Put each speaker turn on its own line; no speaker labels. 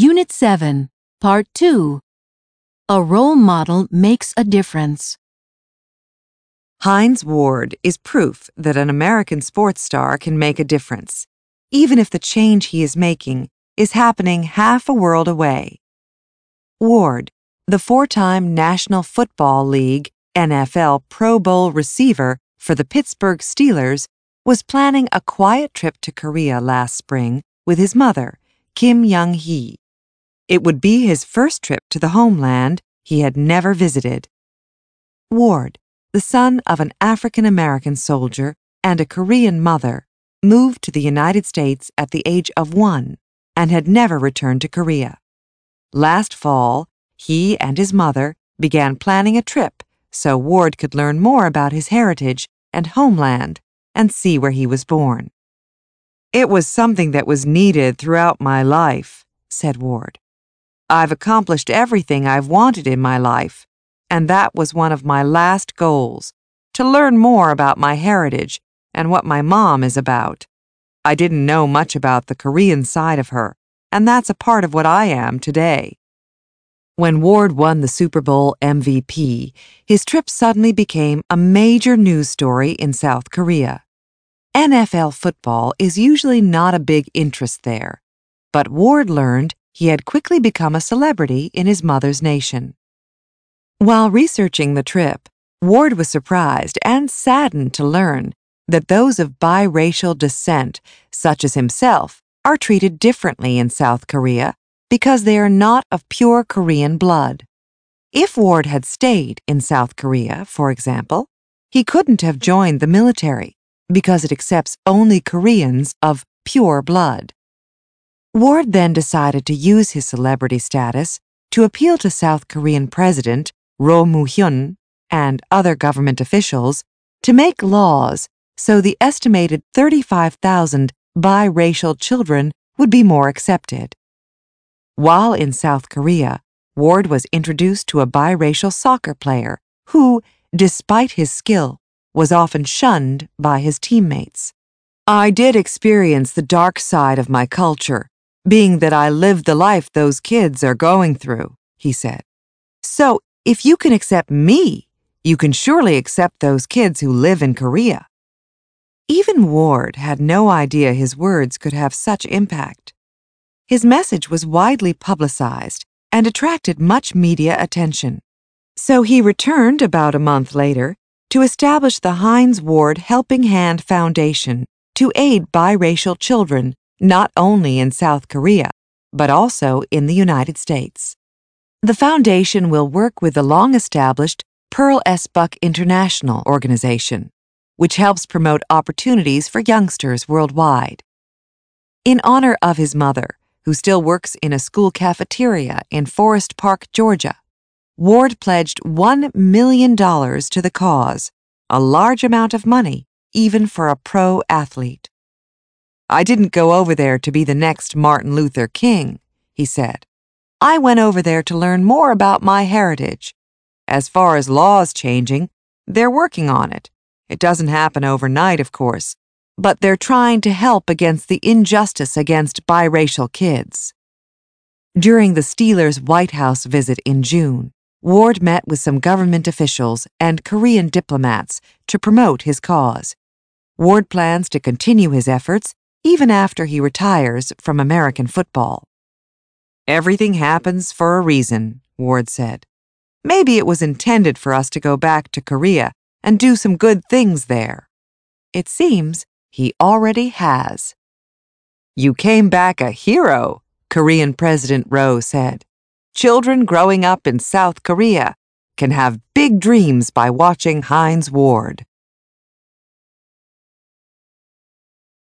Unit 7, Part 2. A role model makes a difference.
Hines Ward is proof that an American sports star can make a difference, even if the change he is making is happening half a world away. Ward, the four time National Football League NFL Pro Bowl receiver for the Pittsburgh Steelers, was planning a quiet trip to Korea last spring with his mother, Kim Young hee. It would be his first trip to the homeland he had never visited. Ward, the son of an African American soldier and a Korean mother, moved to the United States at the age of one and had never returned to Korea. Last fall, he and his mother began planning a trip so Ward could learn more about his heritage and homeland and see where he was born. It was something that was needed throughout my life, said Ward. I've accomplished everything I've wanted in my life, and that was one of my last goals to learn more about my heritage and what my mom is about. I didn't know much about the Korean side of her, and that's a part of what I am today. When Ward won the Super Bowl MVP, his trip suddenly became a major news story in South Korea. NFL football is usually not a big interest there, but Ward learned he had quickly become a celebrity in his mother's nation. While researching the trip, Ward was surprised and saddened to learn that those of biracial descent, such as himself, are treated differently in South Korea because they are not of pure Korean blood. If Ward had stayed in South Korea, for example, he couldn't have joined the military because it accepts only Koreans of pure blood. Ward then decided to use his celebrity status to appeal to South Korean President Roh Moo-hyun and other government officials to make laws so the estimated 35,000 biracial children would be more accepted. While in South Korea, Ward was introduced to a biracial soccer player who, despite his skill, was often shunned by his teammates. I did experience the dark side of my culture, being that I lived the life those kids are going through, he said. So, if you can accept me, you can surely accept those kids who live in Korea. Even Ward had no idea his words could have such impact. His message was widely publicized and attracted much media attention. So he returned about a month later to establish the Hines Ward Helping Hand Foundation to aid biracial children not only in South Korea, but also in the United States. The foundation will work with the long established Pearl S. Buck International organization, which helps promote opportunities for youngsters worldwide. In honor of his mother, who still works in a school cafeteria in Forest Park, Georgia, Ward pledged $1 million to the cause, a large amount of money even for a pro athlete. I didn't go over there to be the next Martin Luther King, he said. I went over there to learn more about my heritage. As far as laws changing, they're working on it. It doesn't happen overnight, of course, but they're trying to help against the injustice against biracial kids. During the Steelers' White House visit in June, Ward met with some government officials and Korean diplomats to promote his cause. Ward plans to continue his efforts even after he retires from American football. Everything happens for a reason, Ward said. Maybe it was intended for us to go back to Korea and do some good things there. It seems he already has. You came back a hero, Korean President Roh said. Children growing up in South Korea can have big dreams by watching Hines Ward.